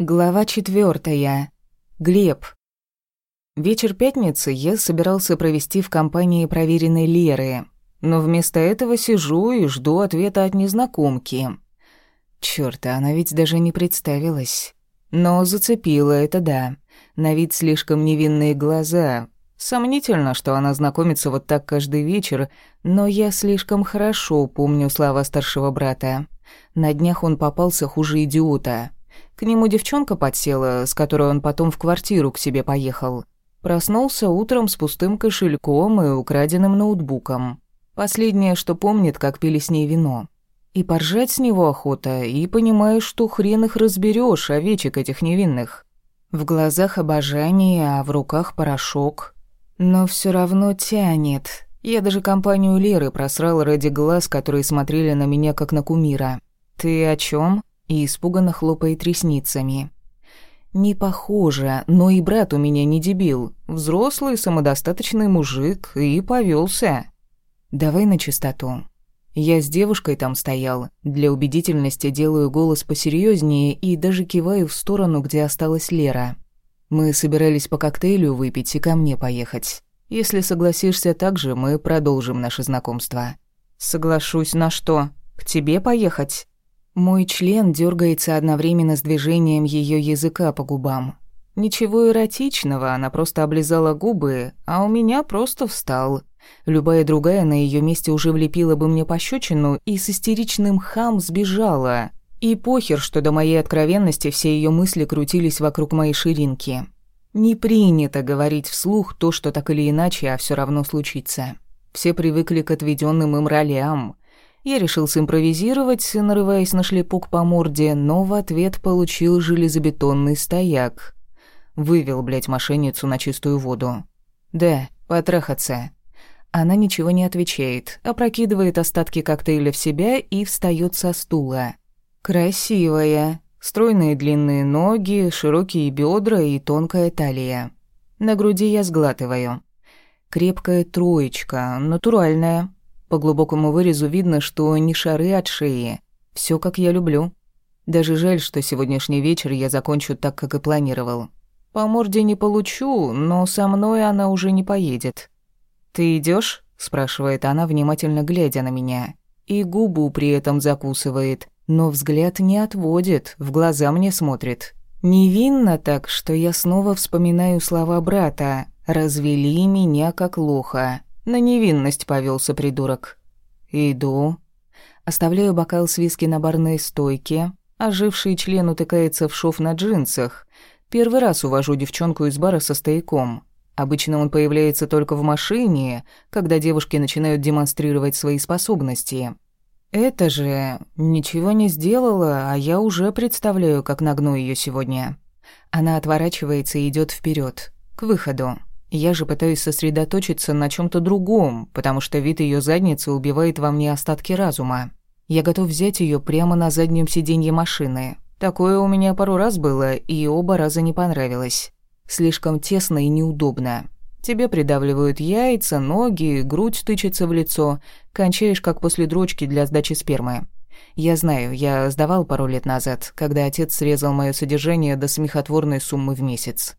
Глава четвертая. Глеб. Вечер пятницы я собирался провести в компании проверенной Леры, но вместо этого сижу и жду ответа от незнакомки. Чёрт, она ведь даже не представилась. Но зацепила это да. На вид слишком невинные глаза. Сомнительно, что она знакомится вот так каждый вечер, но я слишком хорошо помню слова старшего брата. На днях он попался хуже идиота — к нему девчонка подсела, с которой он потом в квартиру к себе поехал. Проснулся утром с пустым кошельком и украденным ноутбуком. Последнее, что помнит, как пили с ней вино. И поржать с него охота, и понимаешь, что хрен их разберешь, овечек этих невинных. В глазах обожание, а в руках порошок. Но все равно тянет. Я даже компанию Леры просрал ради глаз, которые смотрели на меня как на кумира. «Ты о чем? И испуганно хлопает ресницами. Не похоже, но и брат у меня не дебил. Взрослый, самодостаточный мужик и повелся. Давай на чистоту. Я с девушкой там стоял. Для убедительности делаю голос посерьезнее и даже киваю в сторону, где осталась Лера. Мы собирались по коктейлю выпить и ко мне поехать. Если согласишься так же, мы продолжим наше знакомство. Соглашусь на что? К тебе поехать? Мой член дергается одновременно с движением ее языка по губам. Ничего эротичного, она просто облизала губы, а у меня просто встал. Любая другая на ее месте уже влепила бы мне пощечину и с истеричным хам сбежала. И похер, что до моей откровенности все ее мысли крутились вокруг моей ширинки. Не принято говорить вслух то, что так или иначе, а все равно случится. Все привыкли к отведенным им ролям. Я решил симпровизировать, нарываясь на шлепок по морде, но в ответ получил железобетонный стояк. Вывел, блядь, мошенницу на чистую воду. «Да, потрахаться». Она ничего не отвечает, опрокидывает остатки коктейля в себя и встает со стула. «Красивая. Стройные длинные ноги, широкие бедра и тонкая талия. На груди я сглатываю. Крепкая троечка, натуральная, по глубокому вырезу видно, что не шары от шеи. Все как я люблю. Даже жаль, что сегодняшний вечер я закончу так, как и планировал. По морде не получу, но со мной она уже не поедет. «Ты идешь? спрашивает она, внимательно глядя на меня. И губу при этом закусывает, но взгляд не отводит, в глаза мне смотрит. Невинно так, что я снова вспоминаю слова брата «развели меня как лоха». На невинность повелся придурок. Иду. Оставляю бокал с виски на барной стойке. Оживший член утыкается в шов на джинсах. Первый раз увожу девчонку из бара со стояком. Обычно он появляется только в машине, когда девушки начинают демонстрировать свои способности. Это же ничего не сделала, а я уже представляю, как нагну ее сегодня. Она отворачивается и идет вперед, к выходу. Я же пытаюсь сосредоточиться на чем то другом, потому что вид ее задницы убивает во мне остатки разума. Я готов взять ее прямо на заднем сиденье машины. Такое у меня пару раз было, и оба раза не понравилось. Слишком тесно и неудобно. Тебе придавливают яйца, ноги, грудь тычется в лицо. Кончаешь, как после дрочки для сдачи спермы. Я знаю, я сдавал пару лет назад, когда отец срезал мое содержание до смехотворной суммы в месяц.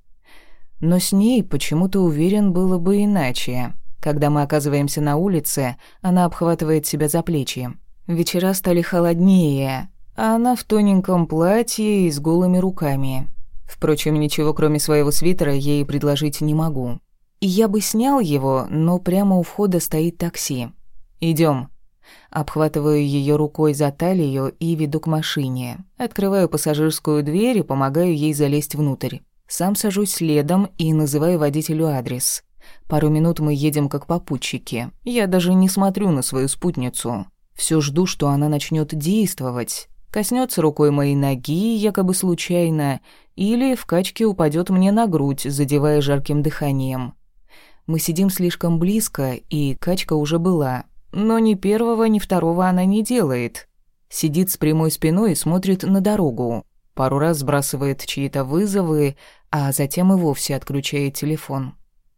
Но с ней почему-то уверен было бы иначе. Когда мы оказываемся на улице, она обхватывает себя за плечи. Вечера стали холоднее, а она в тоненьком платье и с голыми руками. Впрочем, ничего кроме своего свитера ей предложить не могу. Я бы снял его, но прямо у входа стоит такси. Идем. Обхватываю ее рукой за талию и веду к машине. Открываю пассажирскую дверь и помогаю ей залезть внутрь. Сам сажусь следом и называю водителю адрес. Пару минут мы едем как попутчики. Я даже не смотрю на свою спутницу. Все жду, что она начнет действовать. Коснется рукой моей ноги, якобы случайно, или в качке упадет мне на грудь, задевая жарким дыханием. Мы сидим слишком близко, и качка уже была. Но ни первого, ни второго она не делает. Сидит с прямой спиной и смотрит на дорогу. Пару раз сбрасывает чьи-то вызовы, а затем и вовсе отключает телефон.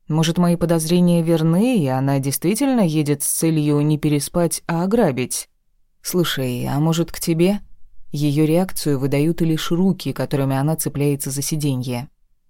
Может, мои подозрения верны, и она действительно едет с целью не переспать, а ограбить? Слушай, а может, к тебе? Ее реакцию выдают лишь руки, которыми она цепляется за сиденье.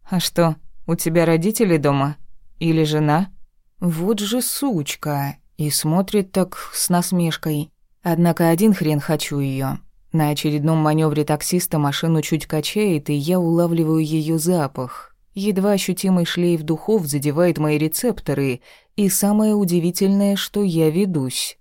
«А что, у тебя родители дома? Или жена?» «Вот же сучка!» И смотрит так с насмешкой. Однако один хрен хочу ее. На очередном маневре таксиста машину чуть качает, и я улавливаю ее запах. Едва ощутимый шлейф духов задевает мои рецепторы, и самое удивительное, что я ведусь.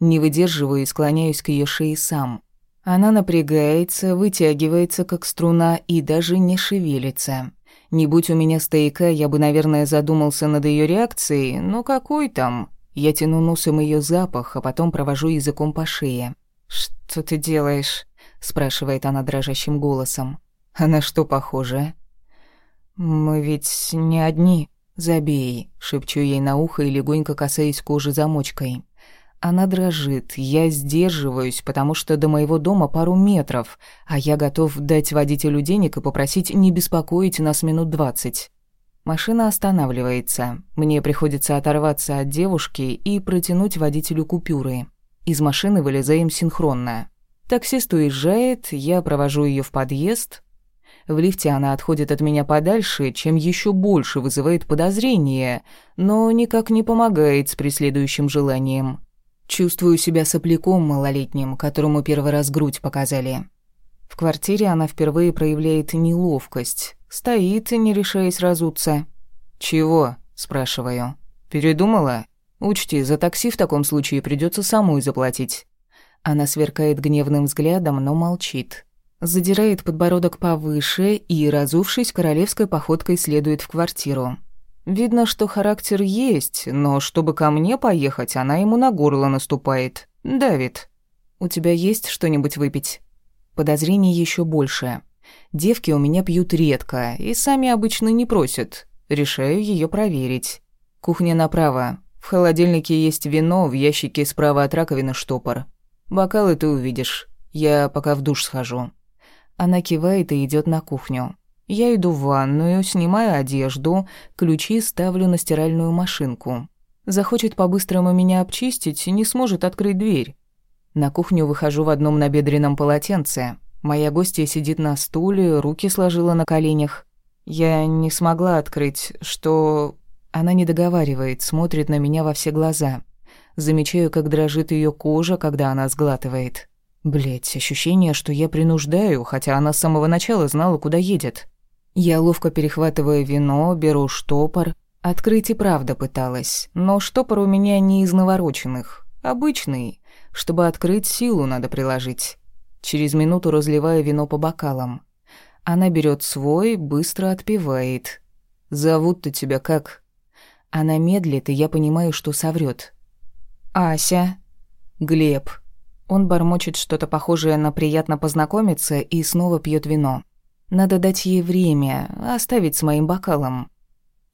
Не выдерживаю и склоняюсь к ее шее сам. Она напрягается, вытягивается, как струна, и даже не шевелится. Не будь у меня стояка, я бы, наверное, задумался над ее реакцией, но какой там? Я тяну носом ее запах, а потом провожу языком по шее. «Что ты делаешь?» — спрашивает она дрожащим голосом. «А на что похоже?» «Мы ведь не одни. Забей», — шепчу ей на ухо и легонько касаюсь кожи замочкой. Она дрожит, я сдерживаюсь, потому что до моего дома пару метров, а я готов дать водителю денег и попросить не беспокоить нас минут двадцать. Машина останавливается. Мне приходится оторваться от девушки и протянуть водителю купюры. Из машины вылезаем синхронно. Таксист уезжает, я провожу ее в подъезд. В лифте она отходит от меня подальше, чем еще больше вызывает подозрение, но никак не помогает с преследующим желанием. Чувствую себя сопляком малолетним, которому первый раз грудь показали. В квартире она впервые проявляет неловкость. Стоит, не решаясь разуться. «Чего?» – спрашиваю. «Передумала? Учти, за такси в таком случае придется самой заплатить». Она сверкает гневным взглядом, но молчит. Задирает подбородок повыше и, разувшись, королевской походкой следует в квартиру. Видно, что характер есть, но чтобы ко мне поехать, она ему на горло наступает. Давид, у тебя есть что-нибудь выпить? Подозрений еще больше. Девки у меня пьют редко и сами обычно не просят. Решаю ее проверить. Кухня направо. В холодильнике есть вино, в ящике справа от раковины штопор. Бокалы ты увидишь. Я пока в душ схожу. Она кивает и идет на кухню. Я иду в ванную, снимаю одежду, ключи ставлю на стиральную машинку. Захочет по-быстрому меня обчистить, не сможет открыть дверь. На кухню выхожу в одном набедренном полотенце. Моя гостья сидит на стуле, руки сложила на коленях. Я не смогла открыть, что... Она не договаривает, смотрит на меня во все глаза. Замечаю, как дрожит ее кожа, когда она сглатывает. Блять, ощущение, что я принуждаю, хотя она с самого начала знала, куда едет. Я ловко перехватываю вино, беру штопор. Открыть и правда пыталась, но штопор у меня не из навороченных. Обычный. Чтобы открыть, силу надо приложить. Через минуту разливаю вино по бокалам. Она берет свой, быстро отпивает. «Зовут-то тебя как?» Она медлит, и я понимаю, что соврет. «Ася». «Глеб». Он бормочет что-то похожее на «приятно познакомиться» и снова пьет вино. Надо дать ей время, оставить с моим бокалом.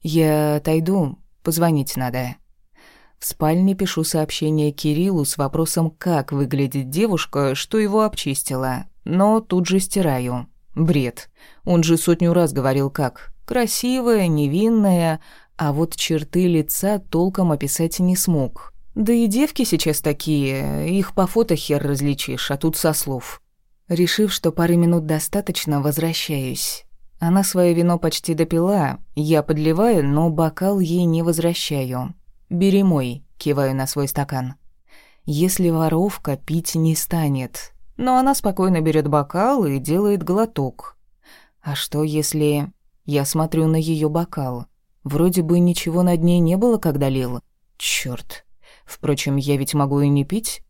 Я отойду, позвонить надо. В спальне пишу сообщение Кириллу с вопросом, как выглядит девушка, что его обчистила, но тут же стираю. Бред. Он же сотню раз говорил как. Красивая, невинная, а вот черты лица толком описать не смог. Да и девки сейчас такие, их по фото хер различишь, а тут со слов. Решив, что пары минут достаточно, возвращаюсь. Она свое вино почти допила, я подливаю, но бокал ей не возвращаю. «Бери мой», — киваю на свой стакан. Если воровка пить не станет, но она спокойно берет бокал и делает глоток. А что если... Я смотрю на ее бокал. Вроде бы ничего на дне не было, когда лил. Черт. Впрочем, я ведь могу и не пить.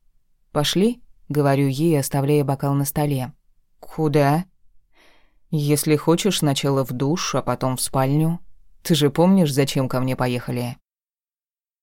Пошли? Говорю ей, оставляя бокал на столе. «Куда?» «Если хочешь, сначала в душ, а потом в спальню. Ты же помнишь, зачем ко мне поехали?»